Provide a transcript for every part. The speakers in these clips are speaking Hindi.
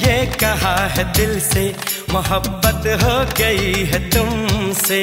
ये कहा है दिल से मोहब्बत हो गई है तुमसे।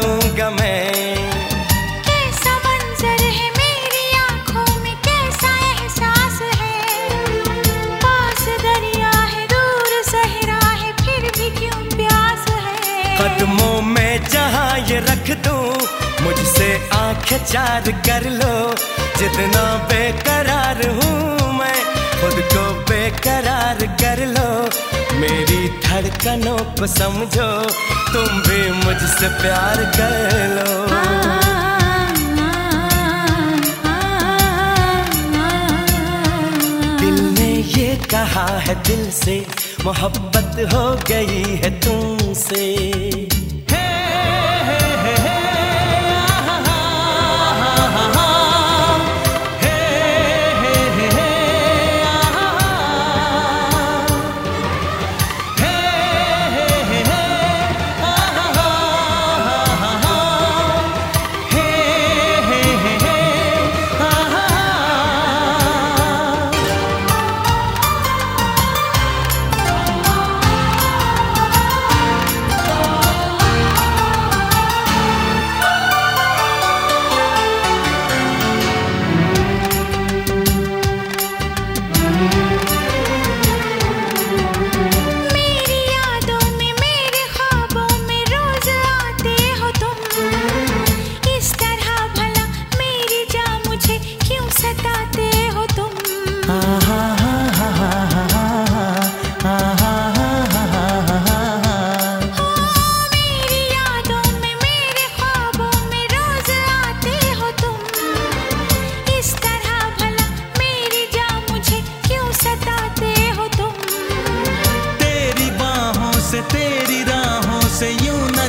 कदमों में जहाँ ये रख दो, मुझसे आँखें चार कर लो। जितना बेकरार हूँ मैं, खुद को बेकरार कर लो। मेरी धड़कनों को समझो, तुम भी मुझसे प्यार कर लो। कहा है दिल से मोहब्बत हो गई है तुमसे।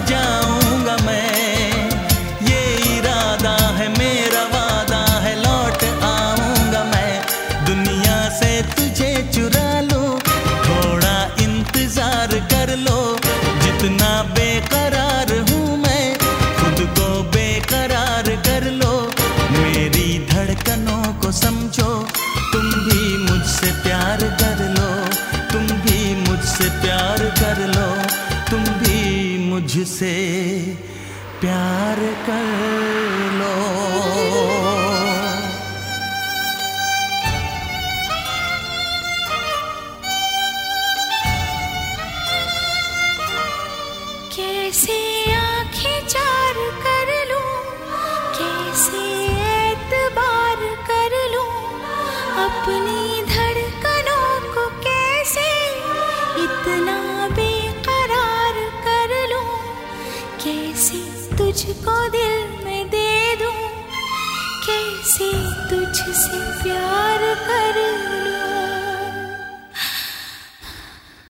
जाऊँगा मैं। ये इरादा है, मेरा वादा है, लौट आऊँगा मैं। दुनिया से तुझे चुरा लो, थोड़ा इंतज़ार कर लो। जितना बेकरार हूँ मैं, खुद को बेकरार कर लो। मेरी धड़कनों को समझो, तुम भी मुझसे प्यार कर लो। तुम भी मुझसे प्यार कर लो। तुम भी मुझसे प्यार कर लो। कैसे तुझको दिल में दे दूँ? कैसे तुझसे प्यार कर